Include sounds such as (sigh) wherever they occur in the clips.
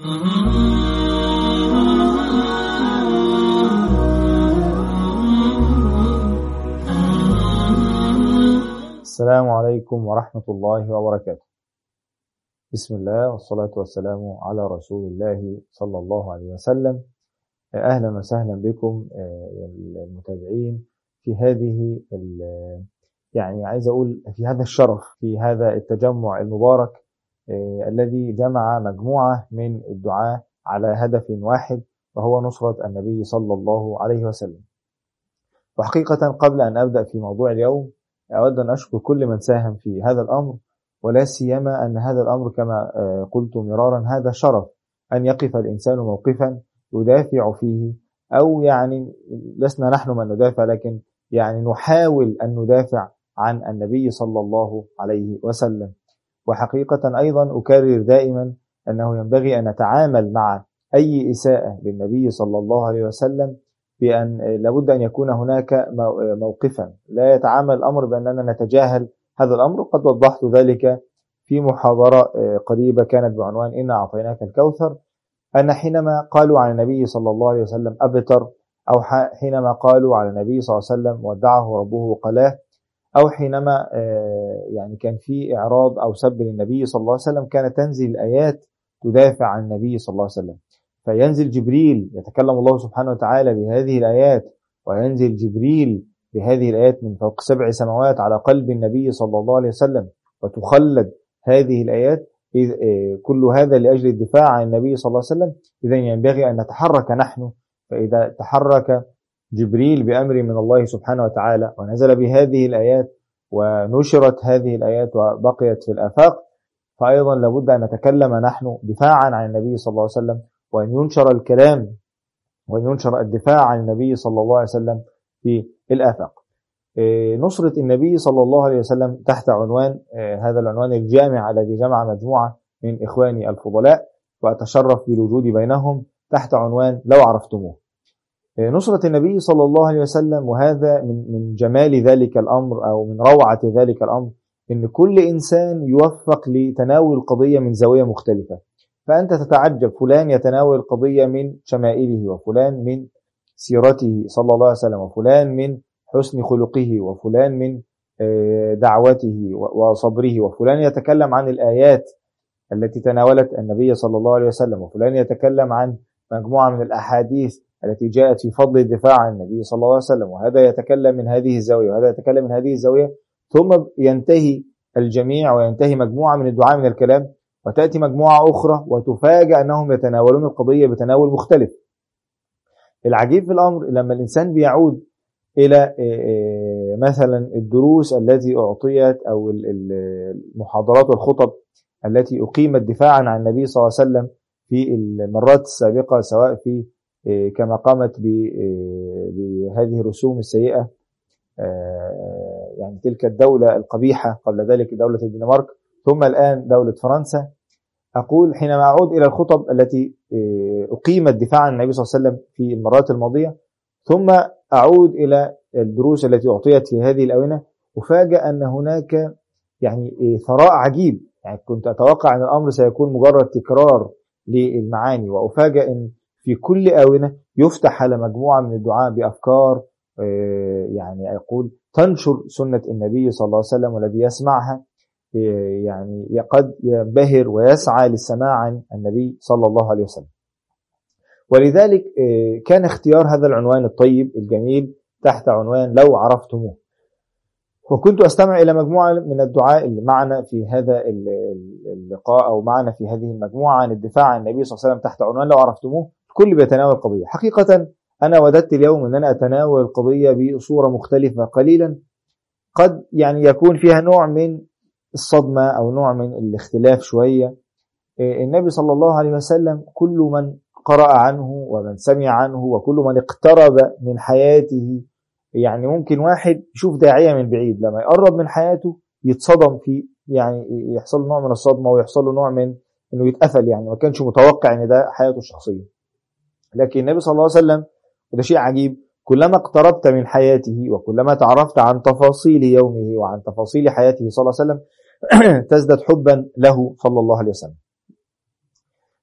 السلام عليكم ورحمة الله وبركاته. بسم الله والصلاة والسلام على رسول الله صلى الله عليه وسلم. أهلا وسهلا بكم المتابعين في هذه يعني عايز أقول في هذا الشرف في هذا التجمع المبارك الذي جمع مجموعة من الدعاة على هدف واحد وهو نصرة النبي صلى الله عليه وسلم. وحقيقة قبل أن أبدأ في موضوع اليوم أود أن أشكر كل من ساهم في هذا الأمر ولا سيما أن هذا الأمر كما قلت مرارا هذا شرف أن يقف الإنسان موقفا يدافع فيه أو يعني لسنا نحن من ندافع لكن يعني نحاول أن ندافع عن النبي صلى الله عليه وسلم. وحقيقة أيضا أكرر دائما أنه ينبغي أن نتعامل مع أي إساءة للنبي صلى الله عليه وسلم بأن لابد أن يكون هناك موقفا. لا يتعامل الأمر بأننا نتجاهل هذا الأمر. قد وضحت ذلك في محاضرة قريبة كانت بعنوان إنا أعطيناك الكوثر أن حينما قالوا عن النبي صلى الله عليه وسلم أبتر أو حينما قالوا على النبي صلى الله عليه وسلم ودعه ربه وقلاه أو حينما يعني كان في إعراض أو سب للنبي صلى الله عليه وسلم كانت تنزل الآيات تدافع عن النبي صلى الله عليه وسلم. فينزل جبريل يتكلم الله سبحانه وتعالى بهذه الآيات وينزل جبريل بهذه الآيات من فوق سبع سماوات على قلب النبي صلى الله عليه وسلم وتخلد هذه الآيات كل هذا لأجل الدفاع عن النبي صلى الله عليه وسلم. إذا ينبغي أن نتحرك نحن فإذا تحرك جبريل بأمر من الله سبحانه وتعالى ونزل بهذه الآيات ونشرت هذه الآيات وبقيت في الآفاق فأيضا لابد أن نتكلم نحن دفاعا عن النبي صلى الله عليه وسلم وأن ينشر الكلام وأن ينشر الدفاع عن النبي صلى الله عليه وسلم في الآفاق. نصرة النبي صلى الله عليه وسلم تحت عنوان هذا العنوان الجامع الذي جمع مجموعة من إخواني الفضلاء وأتشرف بالوجود بينهم تحت عنوان لو عرفتموه. نصرة النبي صلى الله عليه وسلم وهذا من من جمال ذلك الأمر أو من روعة ذلك الأمر إن كل إنسان يوفق لتناول القضية من زاوية مختلفة. فأنت تتعجب فلان يتناول القضية من شمائله وفلان من سيرته صلى الله عليه وسلم وفلان من حسن خلقه وفلان من دعوته وصبره وفلان يتكلم عن الآيات التي تناولت النبي صلى الله عليه وسلم وفلان يتكلم عن مجموعة من الأحاديث التي جاءت في فضل الدفاع عن النبي صلى الله عليه وسلم وهذا يتكلم من هذه الزاوية وهذا يتكلم من هذه الزاوية ثم ينتهي الجميع وينتهي مجموعة من الدعاء من الكلام وتأتي مجموعة أخرى وتفاجأ أنهم يتناولون القضية بتناول مختلف. العجيب في الأمر لما الإنسان بيعود إلى مثلا الدروس التي أعطيت أو المحاضرات والخطب التي أقيمت دفاعا عن النبي صلى الله عليه وسلم في المرات السابقة سواء في كما قامت بهذه الرسوم السيئة يعني تلك الدولة القبيحة قبل ذلك دولة الدنمارك ثم الآن دولة فرنسا. أقول حينما أعود إلى الخطب التي أقيمت دفاعا عن النبي صلى الله عليه وسلم في المرات الماضية ثم أعود إلى الدروس التي أعطيت في هذه الأونة أفاجأ أن هناك يعني ثراء عجيب. يعني كنت أتوقع أن الأمر سيكون مجرد تكرار للمعاني وأفاجأ أن في كل آونة يفتح على مجموعة من الدعاء بأفكار يعني أقول تنشر سنة النبي صلى الله عليه وسلم والذي يسمعها يعني قد ينبهر ويسعى للسماع عن النبي صلى الله عليه وسلم. ولذلك كان اختيار هذا العنوان الطيب الجميل تحت عنوان لو عرفتموه. وكنت أستمع إلى مجموعة من الدعاء اللي معنا في هذا اللقاء أو معنا في هذه المجموعة عن الدفاع عن النبي صلى الله عليه وسلم تحت عنوان لو عرفتموه. كل بيتناول قضية حقيقة أنا وددت اليوم أن أنا أتناول القضية بصورة مختلفة قليلا. قد يعني يكون فيها نوع من الصدمة أو نوع من الاختلاف شوية. النبي صلى الله عليه وسلم كل من قرأ عنه ومن سمع عنه وكل من اقترب من حياته. يعني ممكن واحد يشوف داعية من بعيد لما يقرب من حياته يتصدم في يعني يحصل نوع من الصدمة ويحصل له نوع من إنه يتقفل يعني ما كانش متوقع إن ده حياته الشخصية. لكن النبي صلى الله عليه وسلم وده شيء عجيب كلما اقتربت من حياته وكلما تعرفت عن تفاصيل يومه وعن تفاصيل حياته صلى الله عليه وسلم (clears throat) تزداد حبا له صلى الله عليه وسلم.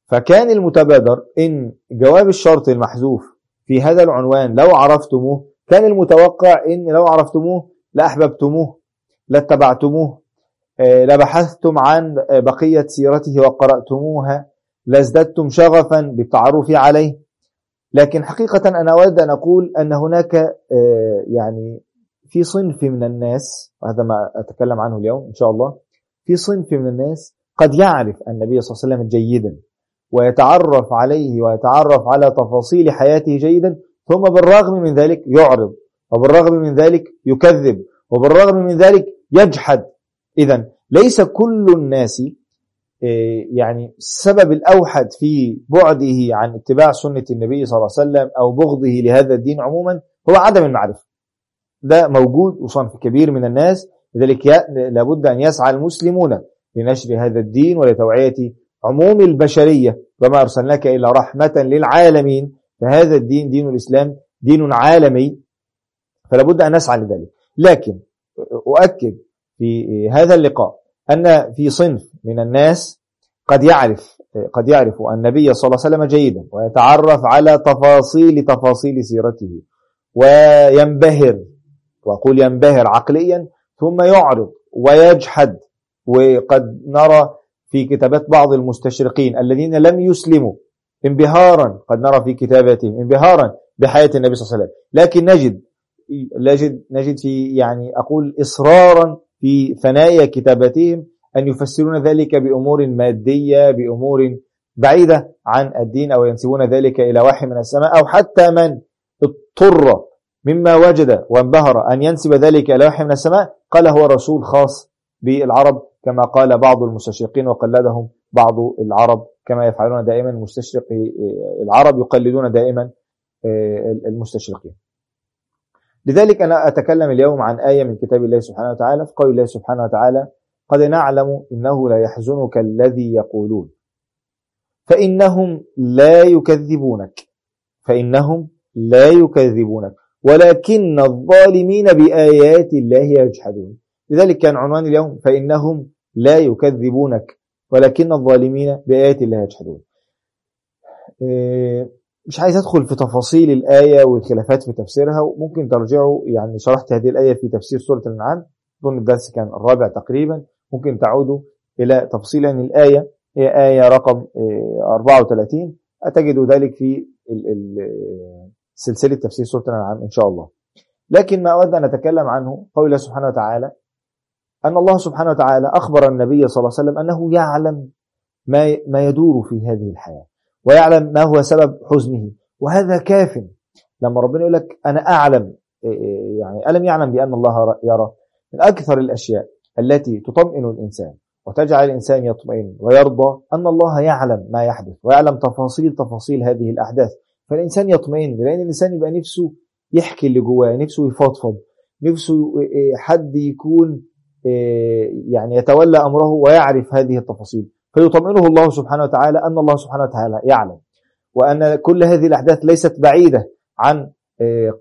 فكان المتبادر إن جواب الشرط المحذوف في هذا العنوان لو عرفتموه كان المتوقع إن لو عرفتموه لأحببتموه لاتبعتموه آه، لبحثتم عن بقية سيرته وقرأتموها لازددتم شغفا بالتعرف عليه لكن حقيقة أنا أود أن أقول أن هناك آه، يعني في صنف من الناس وهذا ما أتكلم عنه اليوم إن شاء الله في صنف من الناس قد يعرف النبي صلى الله عليه وسلم جيدا ويتعرف عليه ويتعرف على تفاصيل حياته جيدا ثم بالرغم من ذلك يعرض وبالرغم من ذلك يكذب وبالرغم من ذلك يجحد. إذا ليس كل الناس يعني السبب الأوحد في بعده عن اتباع سنة النبي صلى الله عليه وسلم أو بغضه لهذا الدين عموما هو عدم المعرفة. ده موجود وصنف كبير من الناس لذلك لابد أن يسعى المسلمون لنشر هذا الدين ولتوعية عموم البشرية وما أرسلناك إلا رحمة للعالمين. فهذا الدين دين الإسلام دين عالمي فلابد أن نسعى لذلك. لكن أؤكد في هذا اللقاء أن في صنف من الناس قد يعرف قد يعرف النبي صلى الله عليه وسلم جيدا ويتعرف على تفاصيل تفاصيل سيرته وينبهر وأقول ينبهر عقليا ثم يعرض ويجحد. وقد نرى في كتابات بعض المستشرقين الذين لم يسلموا انبهارا قد نرى في كتاباتهم انبهارا بحياة النبي صلى الله عليه وسلم. لكن نجد نجد نجد في يعني أقول إصرارا في ثنايا كتاباتهم أن يفسرون ذلك بأمور مادية بأمور بعيدة عن الدين أو ينسبون ذلك إلى وحي من السماء أو حتى من اضطر مما وجد وانبهر أن ينسب ذلك إلى وحي من السماء. قال هو رسول خاص بالعرب كما قال بعض المستشرقين وقلدهم بعض العرب كما يفعلون دائما المستشرق العرب يقلدون دائما المستشرقين. لذلك أنا أتكلم اليوم عن آية من كتاب الله سبحانه وتعالى في قول الله سبحانه وتعالى قد نعلم إنه لا يحزنك الذي يقولون. فإنهم لا يكذبونك. فإنهم لا يكذبونك. ولكن الظالمين بآيات الله يجحدون. لذلك كان عنوان اليوم فإنهم لا يكذبونك. ولكن الظالمين بآيات الله يجحدون. إيه، مش عايز أدخل في تفاصيل الآية والخلافات في تفسيرها وممكن ترجعوا يعني شرحت هذه الآية في تفسير سورة الأنعام. ظن الدرس كان الرابع تقريبا. ممكن تعودوا إلى تفصيل عن الآية. هي آية رقم 34 إيه، تجدوا ذلك في سلسلة تفسير سورة الأنعام إن شاء الله. لكن ما أود أن أتكلم عنه قول الله سبحانه وتعالى أن الله سبحانه وتعالى أخبر النبي صلى الله عليه وسلم أنه يعلم ما ما يدور في هذه الحياة. ويعلم ما هو سبب حزنه. وهذا كاف. لما ربنا يقول لك أنا أعلم يعني ألم يعلم بأن الله يرى؟ من أكثر الأشياء التي تطمئن الإنسان وتجعل الإنسان يطمئن ويرضى أن الله يعلم ما يحدث ويعلم تفاصيل تفاصيل هذه الأحداث. فالإنسان يطمئن لأن الإنسان يبقى نفسه يحكي اللي جواه نفسه يفضفض نفسه حد يكون يعني يتولى أمره ويعرف هذه التفاصيل. فيطمئنه الله سبحانه وتعالى أن الله سبحانه وتعالى يعلم. وأن كل هذه الأحداث ليست بعيدة عن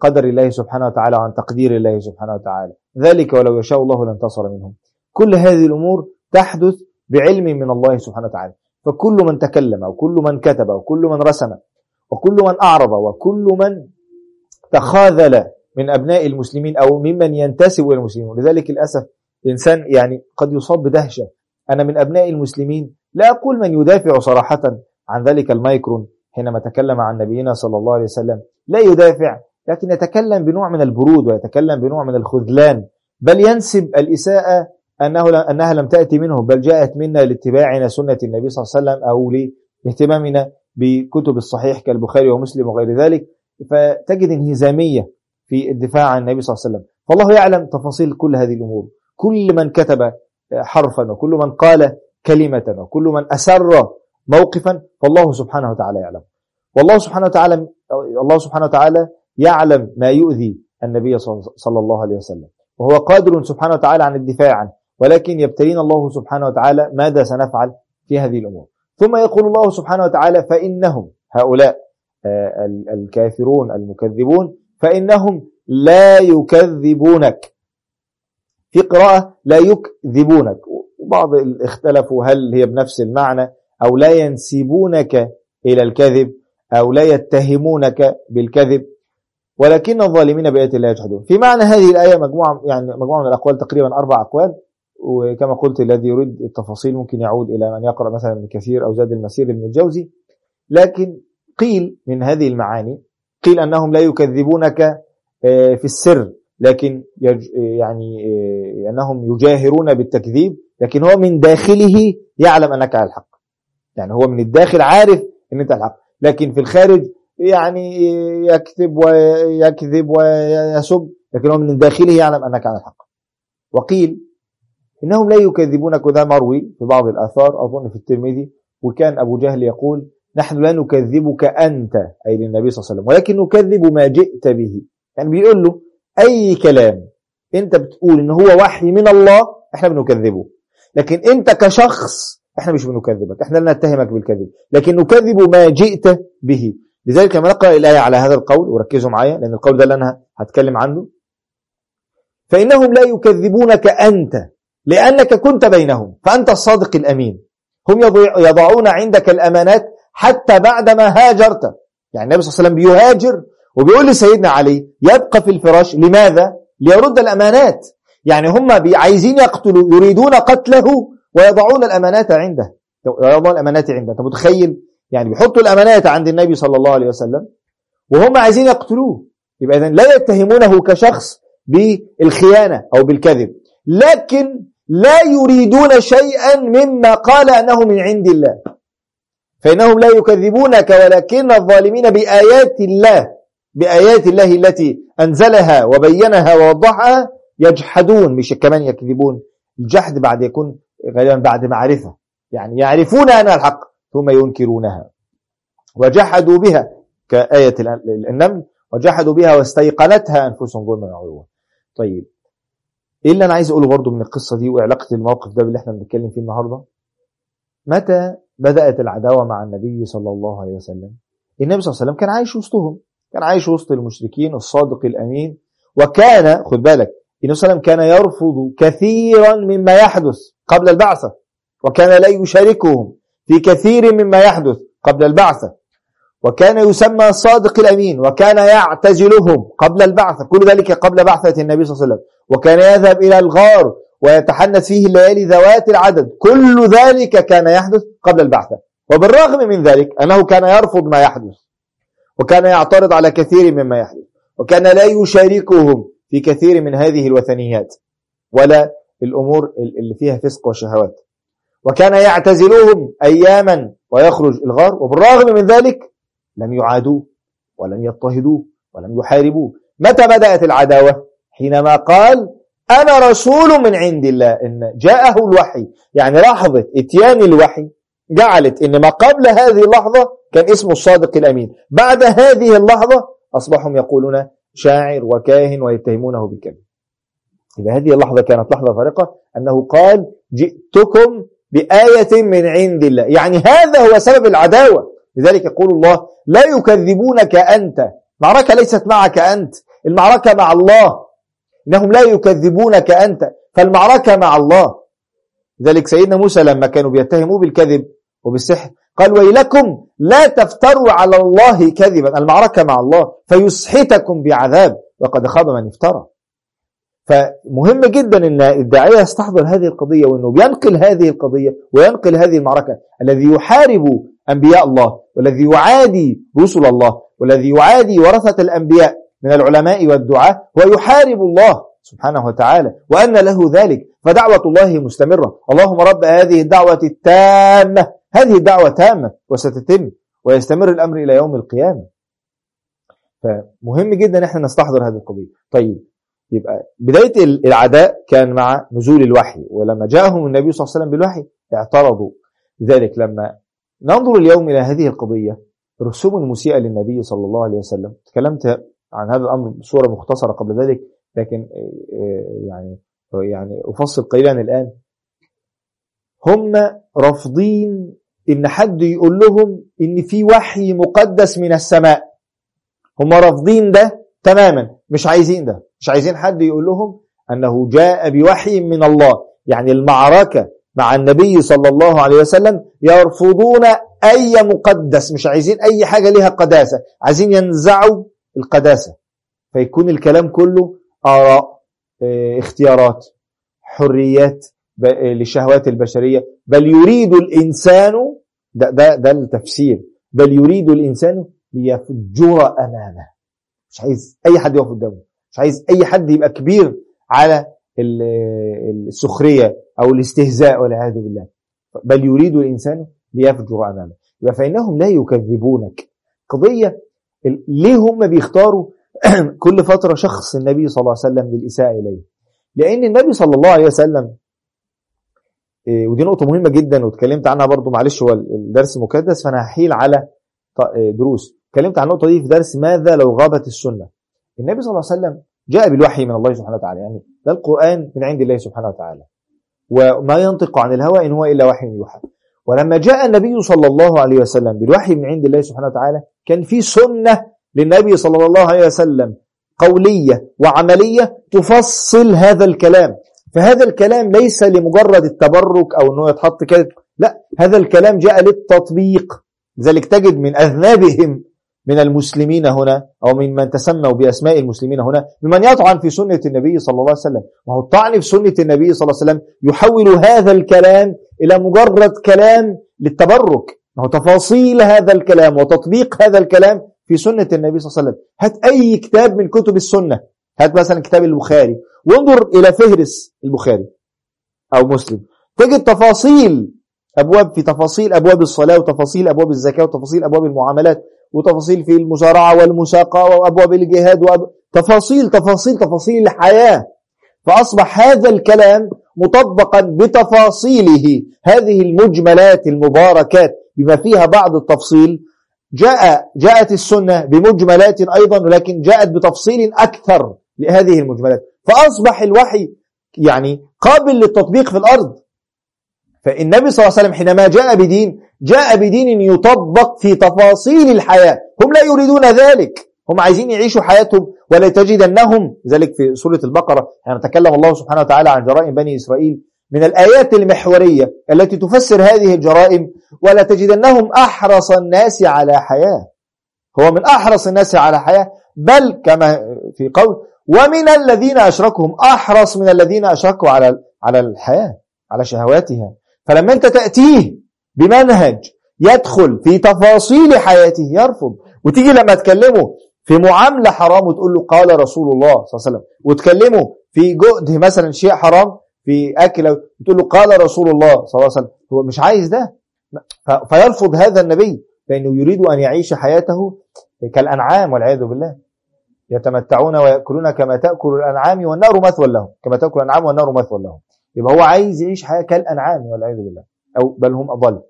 قدر الله سبحانه وتعالى وعن تقدير الله سبحانه وتعالى. ذلك ولو يشاء الله لانتصر منهم. كل هذه الأمور تحدث بعلم من الله سبحانه وتعالى. فكل من تكلم وكل من كتب وكل من رسم وكل من أعرض وكل من تخاذل من أبناء المسلمين أو ممن ينتسب إلى المسلمين. ولذلك للأسف الإنسان يعني قد يصاب بدهشة. أنا من أبناء المسلمين لا أقول من يدافع صراحة عن ذلك المايكرون حينما تكلم عن نبينا صلى الله عليه وسلم لا يدافع لكن يتكلم بنوع من البرود ويتكلم بنوع من الخذلان. بل ينسب الإساءة أنه أنها لم تأتي منه بل جاءت منا لاتباعنا سنة النبي صلى الله عليه وسلم أو لاهتمامنا بكتب الصحيح كالبخاري ومسلم وغير ذلك. فتجد انهزامية في الدفاع عن النبي صلى الله عليه وسلم. فالله يعلم تفاصيل كل هذه الأمور. كل من كتب حرفا وكل من قال كلمة وكل من أسر موقفا فالله سبحانه وتعالى يعلم. والله سبحانه وتعالى الله سبحانه وتعالى يعلم ما يؤذي النبي صلى الله عليه وسلم. وهو قادر سبحانه وتعالى عن الدفاع عنه. ولكن يبتلين الله سبحانه وتعالى ماذا سنفعل في هذه الأمور. ثم يقول الله سبحانه وتعالى فإنهم هؤلاء آه، الكافرون المكذبون فإنهم لا يكذبونك. في قراءة لا يكذبونك. وبعض اختلفوا هل هي بنفس المعنى أو لا ينسبونك إلى الكذب أو لا يتهمونك بالكذب. ولكن الظالمين بآيات الله يجحدون. في معنى هذه الآية مجموعة يعني مجموعة من الأقوال تقريبا أربع أقوال. وكما قلت الذي يريد التفاصيل ممكن يعود إلى من يقرأ مثلا ابن كثير أو زاد المسير ابن الجوزي. لكن قيل من هذه المعاني قيل أنهم لا يكذبونك آه، في السر لكن يعني آه، أنهم يجاهرون بالتكذيب. لكن هو من داخله يعلم أنك على الحق. يعني هو من الداخل عارف أن أنت على الحق. لكن في الخارج يعني يكذب ويكذب ويسب لكن هو من داخله يعلم أنك على الحق. وقيل إنهم لا يكذبونك وده مروي في بعض الآثار أظن في الترمذي وكان أبو جهل يقول نحن لا نكذبك أنت أي للنبي صلى الله عليه وسلم ولكن نكذب ما جئت به. يعني بيقول له أي كلام أنت بتقول إن هو وحي من الله إحنا بنكذبه. لكن أنت كشخص إحنا مش بنكذبك إحنا لا نتهمك بالكذب لكن نكذب ما جئت به. لذلك لما نقرأ الآية على هذا القول وركزوا معايا لأن القول ده اللي أنا هتكلم عنه. فإنهم لا يكذبونك أنت لأنك كنت بينهم فأنت الصادق الأمين. هم يضعون عندك الأمانات حتى بعدما هاجرت. يعني النبي صلى الله عليه وسلم بيهاجر وبيقول لسيدنا علي يبقى في الفراش لماذا؟ ليرد الأمانات. يعني هم عايزين يقتلوا يريدون قتله ويضعون الأمانات عنده. يضعون الأمانات عنده. أنت متخيل؟ يعني بيحطوا الأمانات عند النبي صلى الله عليه وسلم وهم عايزين يقتلوه. يبقى إذن لا يتهمونه كشخص بالخيانة أو بالكذب. لكن لا يريدون شيئا مما قال أنه من عند الله. فإنهم لا يكذبونك ولكن الظالمين بآيات الله بآيات الله التي أنزلها وبينها ووضحها يجحدون مش كمان يكذبون. الجحد بعد يكون غالبا بعد معرفة. يعني يعرفون أنها الحق ثم ينكرونها. وجحدوا بها كآية النمل وجحدوا بها واستيقنتها أنفسهم ظلما وعلوا طيب إيه اللي أنا عايز أقوله برضو من القصة دي وعلاقة الموقف ده باللي إحنا بنتكلم فيه النهارده؟ متى بدأت العداوة مع النبي صلى الله عليه وسلم؟ النبي صلى الله عليه وسلم كان عايش وسطهم كان عايش وسط المشركين الصادق الأمين وكان خد بالك النبي صلى الله كان يرفض كثيرا مما يحدث قبل البعثة وكان لا يشاركهم في كثير مما يحدث قبل البعثة وكان يسمى الصادق الأمين وكان يعتزلهم قبل البعثة كل ذلك قبل بعثة النبي صلى الله عليه وسلم وكان يذهب إلى الغار ويتحنث فيه الليالي ذوات العدد كل ذلك كان يحدث قبل البعثة وبالرغم من ذلك أنه كان يرفض ما يحدث وكان يعترض على كثير مما يحدث وكان لا يشاركهم في كثير من هذه الوثنيات ولا الأمور اللي فيها فسق وشهوات. وكان يعتزلهم أياما ويخرج الغار وبالرغم من ذلك لم يعادوه ولم يضطهدوه ولم يحاربوه متى بدأت العداوة؟ حينما قال أنا رسول من عند الله. إن جاءه الوحي. يعني لحظة إتيان الوحي جعلت إن ما قبل هذه اللحظة كان اسمه الصادق الأمين. بعد هذه اللحظة أصبحوا يقولون شاعر وكاهن ويتهمونه بالكذب إذا هذه اللحظة كانت لحظة فارقة أنه قال جئتكم بآية من عند الله. يعني هذا هو سبب العداوة. لذلك يقول الله لا يكذبونك أنت. معركة ليست معك أنت. المعركة مع الله. إنهم لا يكذبونك أنت. فالمعركة مع الله. لذلك سيدنا موسى لما كانوا بيتهموه بالكذب وبالسحر قال ويلكم لا تفتروا على الله كذبا. المعركة مع الله فيسحتكم بعذاب وقد خاب من افترى. فمهم جدا إن الداعية يستحضر هذه القضية وإنه بينقل هذه القضية وينقل هذه المعركة. الذي يحارب أنبياء الله والذي يعادي رسل الله والذي يعادي ورثة الأنبياء من العلماء والدعاة ويحارب الله سبحانه وتعالى. وأن له ذلك فدعوة الله مستمرة. اللهم رب هذه الدعوة التامة. هذه الدعوة تامة وستتم ويستمر الأمر إلى يوم القيامة. فمهم جدا إحنا نستحضر هذه القضية. طيب يبقى بداية العداء كان مع نزول الوحي ولما جاءهم النبي صلى الله عليه وسلم بالوحي اعترضوا. لذلك لما ننظر اليوم إلى هذه القضية رسوم المسيئة للنبي صلى الله عليه وسلم. تكلمت عن هذا الأمر بصورة مختصرة قبل ذلك لكن يعني يعني أفصل قليلا الآن. هم رافضين إن حد يقول لهم إن في وحي مقدس من السماء. هم رافضين ده تماما مش عايزين ده. مش عايزين حد يقول لهم أنه جاء بوحي من الله. يعني المعركة مع النبي صلى الله عليه وسلم يرفضون أي مقدس مش عايزين أي حاجة لها قداسة. عايزين ينزعوا القداسة. فيكون الكلام كله آراء آه اختيارات حريات للشهوات البشرية. بل يريد الإنسان ده, ده, ده التفسير. بل يريد الإنسان ليفجر أمامه. مش عايز أي حد يقف قدامه. مش عايز أي حد يبقى كبير على السخرية أو الاستهزاء والعياذ بالله. بل يريد الإنسان ليفجر أمامه. يبقى فإنهم لا يكذبونك. قضية ليه هم بيختاروا (clears throat) كل فترة شخص النبي صلى الله عليه وسلم للإساءة إليه؟ لأن النبي صلى الله عليه وسلم ودي نقطة مهمة جدا واتكلمت عنها برضو معلش هو الدرس مكدس فأنا هحيل على دروس. اتكلمت عن النقطة دي في درس ماذا لو غابت السنة. النبي صلى الله عليه وسلم جاء بالوحي من الله سبحانه وتعالى يعني ده القرآن من عند الله سبحانه وتعالى. وما ينطق عن الهوى إن هو إلا وحي يوحى. ولما جاء النبي صلى الله عليه وسلم بالوحي من عند الله سبحانه وتعالى كان في سنة للنبي صلى الله عليه وسلم قولية وعملية تفصل هذا الكلام. فهذا الكلام ليس لمجرد التبرك أو أنه يتحط كده. لا هذا الكلام جاء للتطبيق. لذلك تجد من أذنابهم من المسلمين هنا أو من من تسموا بأسماء المسلمين هنا ممن يطعن في سنة النبي صلى الله عليه وسلم. وهو الطعن في سنة النبي صلى الله عليه وسلم يحول هذا الكلام إلى مجرد كلام للتبرك. وهو تفاصيل هذا الكلام وتطبيق هذا الكلام في سنة النبي صلى الله عليه وسلم. هات أي كتاب من كتب السنة. هات مثلا كتاب البخاري. وانظر إلى فهرس البخاري أو مسلم. تجد تفاصيل أبواب في تفاصيل أبواب الصلاة وتفاصيل أبواب الزكاة وتفاصيل أبواب المعاملات وتفاصيل في المزارعة والمساقة وأبواب الجهاد وأب... تفاصيل تفاصيل تفاصيل الحياة. فأصبح هذا الكلام مطبقا بتفاصيله. هذه المجملات المباركات بما فيها بعض التفصيل. جاء جاءت السنة بمجملات أيضا ولكن جاءت بتفصيل أكثر. لهذه المجملات. فأصبح الوحي يعني قابل للتطبيق في الأرض. فالنبي صلى الله عليه وسلم حينما جاء بدين جاء بدين يطبق في تفاصيل الحياة. هم لا يريدون ذلك. هم عايزين يعيشوا حياتهم ولا تجدنهم ذلك في سورة البقرة. يعني تكلم الله سبحانه وتعالى عن جرائم بني إسرائيل من الآيات المحورية التي تفسر هذه الجرائم ولا تجدنهم أحرص الناس على حياة. هو من أحرص الناس على حياة. بل كما في قول ومن الذين أشركهم أحرص من الذين أشركوا على على الحياة على شهواتها. فلما أنت تأتيه بمنهج يدخل في تفاصيل حياته يرفض. وتيجي لما تكلمه في معاملة حرام وتقول له قال رسول الله صلى الله عليه وسلم. وتكلمه في جهد مثلا شيء حرام في أكل تقول له قال رسول الله صلى الله عليه وسلم. هو مش عايز ده. فيرفض هذا النبي. لأنه يريد أن يعيش حياته كالأنعام والعياذ بالله. يتمتعون ويأكلون كما تأكل الأنعام والنار مثوى لهم. كما تأكل الأنعام والنار مثوى لهم. يبقى هو عايز يعيش حياة كالأنعام والعياذ بالله. أو بل هم أضل.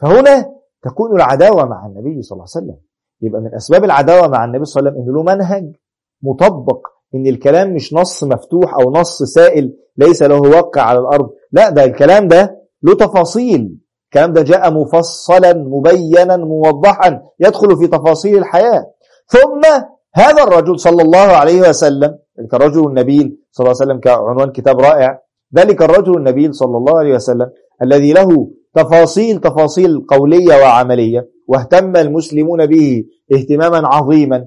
فهنا تكون العداوة مع النبي صلى الله عليه وسلم. يبقى من أسباب العداوة مع النبي صلى الله عليه وسلم إنه له منهج مطبق إن الكلام مش نص مفتوح أو نص سائل ليس له واقع على الأرض. لا ده الكلام ده له تفاصيل. الكلام ده جاء مفصلا مبينا موضحا يدخل في تفاصيل الحياة. ثم هذا الرجل صلى الله عليه وسلم الرجل النبيل صلى الله عليه وسلم كعنوان كتاب رائع ذلك الرجل النبيل صلى الله عليه وسلم الذي له تفاصيل تفاصيل قولية وعملية واهتم المسلمون به اهتماما عظيما.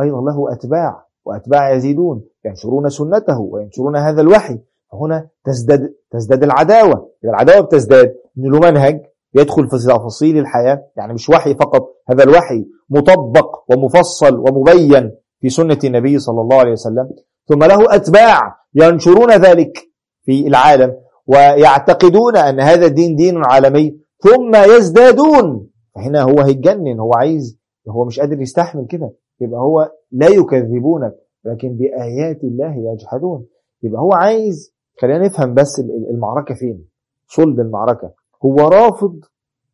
أيضا له أتباع وأتباع يزيدون ينشرون سنته وينشرون هذا الوحي. فهنا تزداد تزداد العداوة. العداوة بتزداد إن له منهج. يدخل في تفاصيل الحياة. يعني مش وحي فقط هذا الوحي مطبق ومفصل ومبين في سنة النبي صلى الله عليه وسلم. ثم له أتباع ينشرون ذلك في العالم ويعتقدون أن هذا الدين دين عالمي. ثم يزدادون. فهنا هو هيتجنن هو عايز هو مش قادر يستحمل كده. يبقى هو لا يكذبونك لكن بآيات الله يجحدون. يبقى هو عايز خلينا نفهم بس المعركة فين؟ صلب المعركة. هو رافض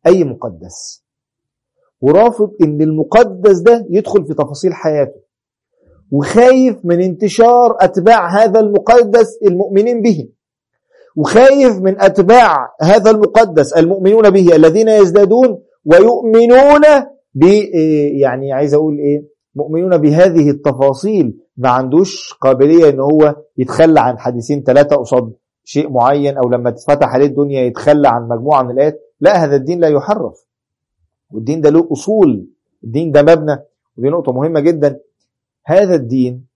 أي مقدس. ورافض إن المقدس ده يدخل في تفاصيل حياته. وخايف من انتشار أتباع هذا المقدس المؤمنين به. وخايف من أتباع هذا المقدس المؤمنون به الذين يزدادون ويؤمنون ب يعني عايز أقول إيه مؤمنون بهذه التفاصيل ما عندوش قابلية إن هو يتخلى عن حديثين ثلاثة قصاد شيء معين أو لما تتفتح عليه الدنيا يتخلى عن مجموعة من الآيات لا هذا الدين لا يحرف. والدين ده له أصول. الدين ده مبنى. ودي نقطة مهمة جدا. هذا الدين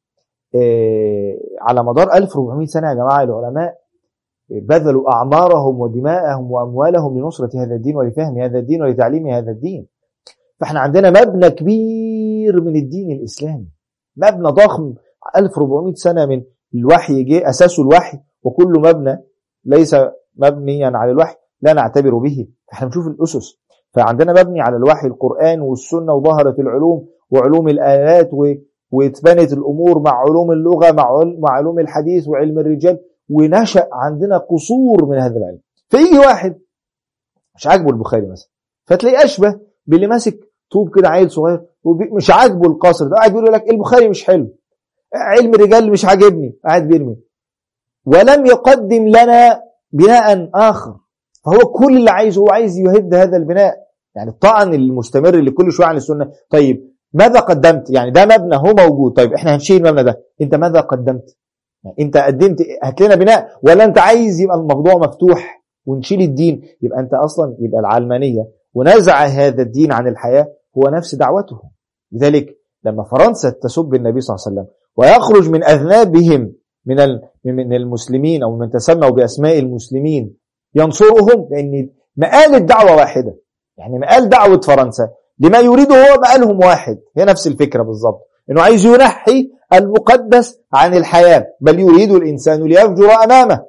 آه، على مدار 1400 سنة يا جماعة العلماء بذلوا أعمارهم ودماءهم وأموالهم لنصرة هذا الدين ولفهم هذا الدين ولتعليم هذا الدين. فإحنا عندنا مبنى كبير من الدين الإسلامي. مبنى ضخم. 1400 سنة من الوحي جه أساسه الوحي. وكل مبنى ليس مبنيا على الوحي لا نعتبر به. إحنا بنشوف الأسس. فعندنا مبني على الوحي القرآن والسنة وظهرت العلوم وعلوم الآلات واتبنت الأمور مع علوم اللغة مع علوم الحديث وعلم الرجال. ونشأ عندنا قصور من هذا العلم. فيجي واحد مش عاجبه البخاري مثلا فتلاقيه أشبه باللي ماسك طوب كده عيل صغير مش عاجبه القصر ده. قاعد بيقول لك البخاري مش حلو علم الرجال مش عاجبني. قاعد بيرمي. ولم يقدم لنا بناء آخر. فهو كل اللي عايزه هو عايز يهد هذا البناء. يعني الطعن المستمر اللي كل شوية عن السنة. طيب ماذا قدمت؟ يعني ده مبنى هو موجود. طيب إحنا هنشيل المبنى ده. أنت ماذا قدمت؟ يعني أنت قدمت هات لنا بناء. ولا أنت عايز يبقى الموضوع مفتوح ونشيل الدين؟ يبقى أنت أصلا يبقى العلمانية ونزع هذا الدين عن الحياة هو نفس دعوته. لذلك لما فرنسا تسب النبي صلى الله عليه وسلم ويخرج من أذنابهم من من المسلمين أو من تسموا بأسماء المسلمين ينصرهم لأن مقال الدعوة واحدة. يعني مقال دعوة فرنسا لما يريده هو مقالهم واحد. هي نفس الفكرة بالظبط إنه عايز ينحي المقدس عن الحياة. بل يريد الإنسان ليفجر أمامه.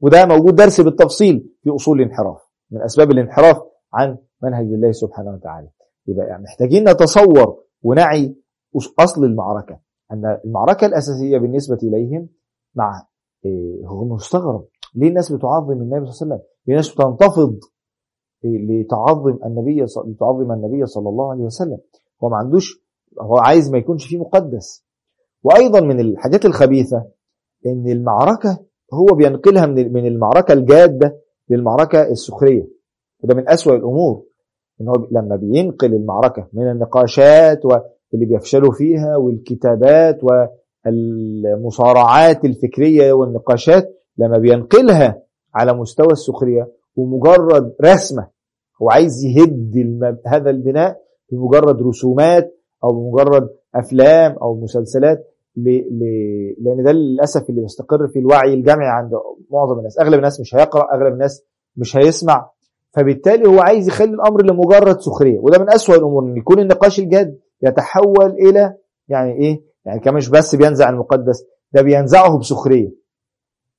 وده موجود درس بالتفصيل في أصول الانحراف. من أسباب الانحراف عن منهج الله سبحانه وتعالى. يبقى يعني محتاجين نتصور ونعي أصل المعركة. أن المعركة الأساسية بالنسبة إليهم مع إيه هو مستغرب. ليه الناس بتعظم النبي صلى الله عليه وسلم؟ ليه الناس بتنتفض لتعظم النبي لتعظم النبي صلى الله عليه وسلم؟ هو ما عندوش هو عايز ما يكونش فيه مقدس. وأيضا من الحاجات الخبيثة إن المعركة هو بينقلها من من المعركة الجادة للمعركة السخرية. وده من أسوأ الأمور. إن هو لما بينقل المعركة من النقاشات اللي بيفشلوا فيها والكتابات والمصارعات الفكرية والنقاشات لما بينقلها على مستوى السخرية ومجرد رسمة هو عايز يهد. هذا البناء بمجرد رسومات أو بمجرد أفلام أو مسلسلات. لأن ده للأسف اللي بيستقر في الوعي الجمعي عند معظم الناس أغلب الناس مش هيقرأ أغلب الناس مش هيسمع فبالتالي هو عايز يخلي الأمر لمجرد سخرية وده من أسوأ الأمور أن يكون النقاش الجاد يتحول إلى يعني إيه؟ يعني كمان مش بس بينزع المقدس ده بينزعه بسخرية.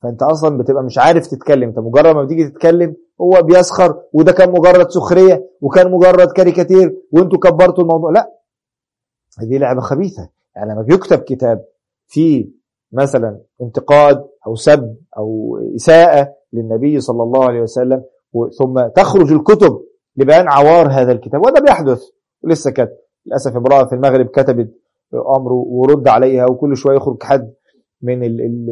فأنت أصلا بتبقى مش عارف تتكلم. أنت مجرد ما بتيجي تتكلم هو بيسخر وده كان مجرد سخرية وكان مجرد كاريكاتير وأنتوا كبرتوا الموضوع. لا. هذه لعبة خبيثة. يعني لما بيكتب كتاب فيه مثلا انتقاد أو سب أو إساءة للنبي صلى الله عليه وسلم ثم تخرج الكتب لبيان عوار هذا الكتاب وده بيحدث ولسه كانت للأسف امراه في المغرب كتبت أمر ورد عليها وكل شوية يخرج حد من ال ال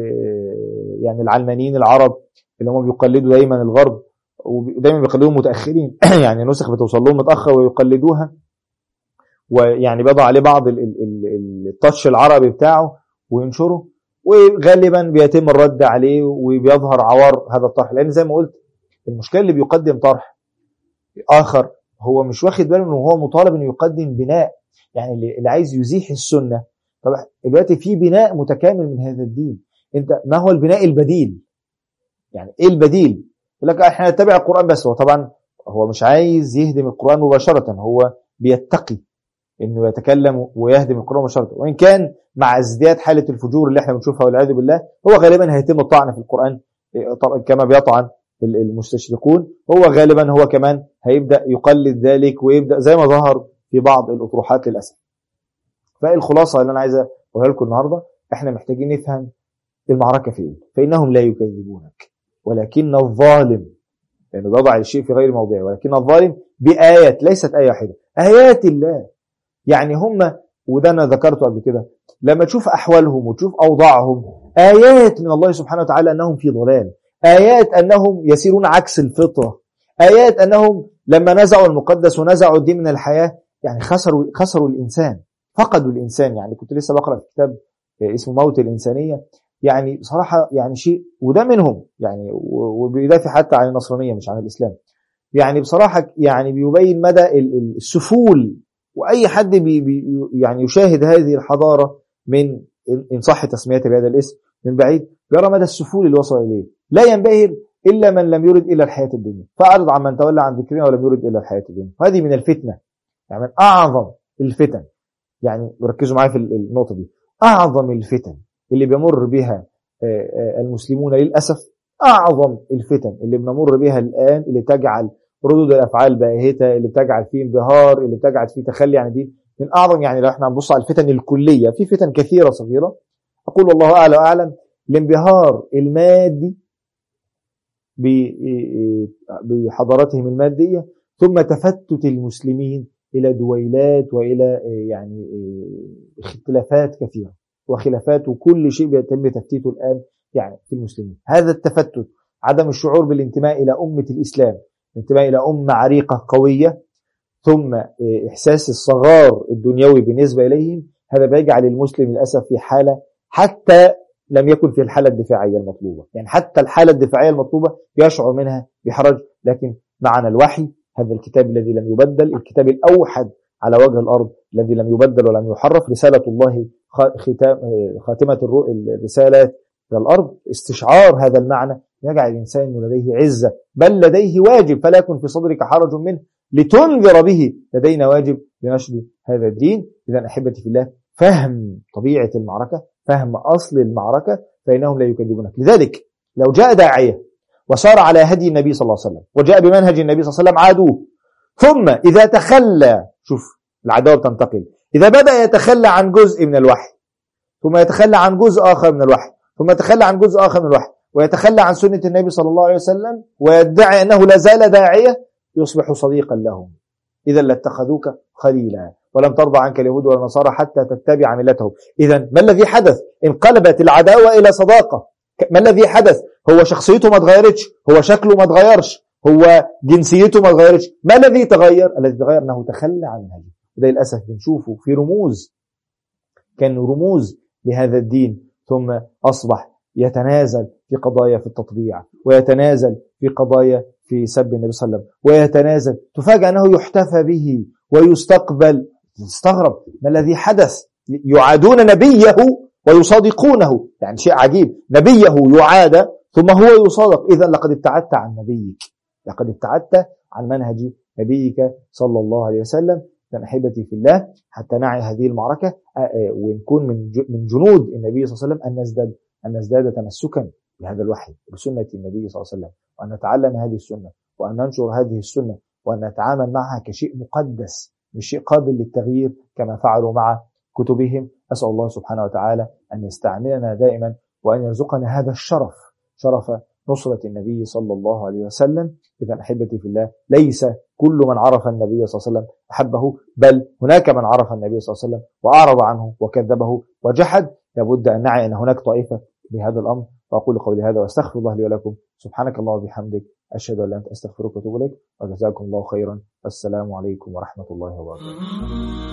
يعني العلمانيين العرب اللي هم بيقلدوا دايما الغرب ودايما بيقلدوهم متأخرين. (clears throat) يعني نسخ بتوصل لهم متاخر ويقلدوها. ويعني بيضع عليه بعض التاتش العربي بتاعه وينشره وغالبا بيتم الرد عليه وبيظهر عوار هذا الطرح. لأن زي ما قلت المشكلة اللي بيقدم طرح آخر هو مش واخد باله إنه هو مطالب إنه يقدم بناء يعني اللي عايز يزيح السنة. طبعا دلوقتي في بناء متكامل من هذا الدين. أنت ما هو البناء البديل؟ يعني إيه البديل؟ يقول لك إحنا نتبع القرآن بس. هو طبعا هو مش عايز يهدم القرآن مباشرة. هو بيتقي إنه يتكلم ويهدم القرآن مباشرة. وإن كان مع ازدياد حالة الفجور اللي إحنا بنشوفها والعياذ بالله هو غالبا هيتم الطعن في القرآن كما بيطعن. المستشرقون هو غالبا هو كمان هيبدأ يقلد ذلك ويبدأ زي ما ظهر في بعض الأطروحات للأسف. فالخلاصة اللي أنا عايز أقولها لكم النهاردة؟ إحنا محتاجين نفهم المعركة فين فإنهم لا يكذبونك ولكن الظالم لأنه يعني بضع الشيء في غير موضعه ولكن الظالم بآيات ليست آية واحدة آيات الله. يعني هم وده أنا ذكرته قبل كده لما تشوف أحوالهم وتشوف أوضاعهم آيات من الله سبحانه وتعالى أنهم في ضلال. آيات أنهم يسيرون عكس الفطرة. آيات أنهم لما نزعوا المقدس ونزعوا الدين من الحياة يعني خسروا خسروا الإنسان. فقدوا الإنسان يعني كنت لسه بقرأ في كتاب اسمه موت الإنسانية. يعني بصراحة يعني شيء وده منهم يعني وبيدافع حتى عن النصرانية مش عن الإسلام. يعني بصراحة يعني بيبين مدى السفول وأي حد بي بي يعني يشاهد هذه الحضارة من إن صح تسميتها بهذا الاسم من بعيد يرى مدى السفول اللي وصل إليه. لا ينبهر إلا من لم يرد إلا الحياة الدنيا. فأعرض عن من تولى عن ذكرنا ولم يرد إلا الحياة الدنيا. وهذه من الفتنة. يعني من أعظم الفتن. يعني ركزوا معايا في النقطة دي. أعظم الفتن اللي بيمر بها المسلمون للأسف أعظم الفتن اللي بنمر بها الآن اللي تجعل ردود الأفعال باهتة اللي بتجعل فيه انبهار اللي بتجعل فيه تخلي عن دين من أعظم يعني لو إحنا هنبص على الفتن الكلية في فتن كثيرة صغيرة. أقول والله أعلى وأعلم. الانبهار المادي بحضارتهم المادية ثم تفتت المسلمين إلى دويلات وإلى يعني اختلافات كثيرة وخلافات وكل شيء بيتم تفتيته الآن يعني في المسلمين. هذا التفتت عدم الشعور بالانتماء إلى أمة الإسلام الانتماء إلى أمة عريقة قوية ثم إحساس الصغار الدنيوي بالنسبة إليهم هذا بيجعل المسلم للأسف في حالة حتى لم يكن في الحالة الدفاعية المطلوبة. يعني حتى الحالة الدفاعية المطلوبة يشعر منها بحرج لكن معنا الوحي هذا الكتاب الذي لم يبدل الكتاب الأوحد على وجه الأرض الذي لم يبدل ولم يحرف رسالة الله خاتمة الرسالات إلى الأرض. استشعار هذا المعنى يجعل الإنسان لديه عزة. بل لديه واجب فلا يكن في صدرك حرج منه لتنذر به. لدينا واجب لنشر هذا الدين. إذا أحبتي في الله فهم طبيعة المعركة فهم أصل المعركة فإنهم لا يكذبونك. لذلك لو جاء داعية وسار على هدي النبي صلى الله عليه وسلم وجاء بمنهج النبي صلى الله عليه وسلم عادوه. ثم إذا تخلى شوف العداوة بتنتقل. إذا بدأ يتخلى عن جزء من الوحي ثم يتخلى عن جزء آخر من الوحي ثم يتخلى عن جزء آخر من الوحي ويتخلى عن سنة النبي صلى الله عليه وسلم ويدعي أنه لا زال داعية يصبح صديقا لهم. إذا لاتخذوك خليلا. ولم ترضى عنك اليهود والنصارى حتى تتبع ملتهم. إذا ما الذي حدث؟ انقلبت العداوة إلى صداقة. ما الذي حدث؟ هو شخصيته ما تغيرتش هو شكله ما تغيرش هو جنسيته ما تغيرتش ما الذي تغير؟ الذي تغير أنه تخلى عن هذه. وده للأسف بنشوفه في رموز. كان رموز لهذا الدين. ثم أصبح يتنازل في قضايا في التطبيع ويتنازل في قضايا في سب النبي صلى الله عليه وسلم ويتنازل. تفاجأ أنه يحتفى به ويستقبل تستغرب ما الذي حدث. يعادون نبيه ويصادقونه. يعني شيء عجيب. نبيه يعاد ثم هو يصادق. إذا لقد ابتعدت عن نبيك. لقد ابتعدت عن منهج نبيك صلى الله عليه وسلم. كان أحبتي في الله حتى نعي هذه المعركة ونكون من من جنود النبي صلى الله عليه وسلم أن نزداد أن نزداد تمسكا بهذا الوحي بسنة النبي صلى الله عليه وسلم وأن نتعلم هذه السنة وأن ننشر هذه السنة وأن نتعامل معها كشيء مقدس. مش شيء قابل للتغيير كما فعلوا مع كتبهم. أسأل الله سبحانه وتعالى أن يستعملنا دائما وأن يرزقنا هذا الشرف شرف نصرة النبي صلى الله عليه وسلم. إذا أحبتي في الله ليس كل من عرف النبي صلى الله عليه وسلم أحبه بل هناك من عرف النبي صلى الله عليه وسلم وأعرض عنه وكذبه وجحد. لابد أن نعي أن هناك طائفة بهذا الأمر. وأقول قولي هذا وأستغفر الله لي ولكم. سبحانك الله وبحمدك. أشهد أن لا أنت أستغفرك وأتوب إليك وجزاكم الله خيرا. والسلام عليكم ورحمة الله وبركاته.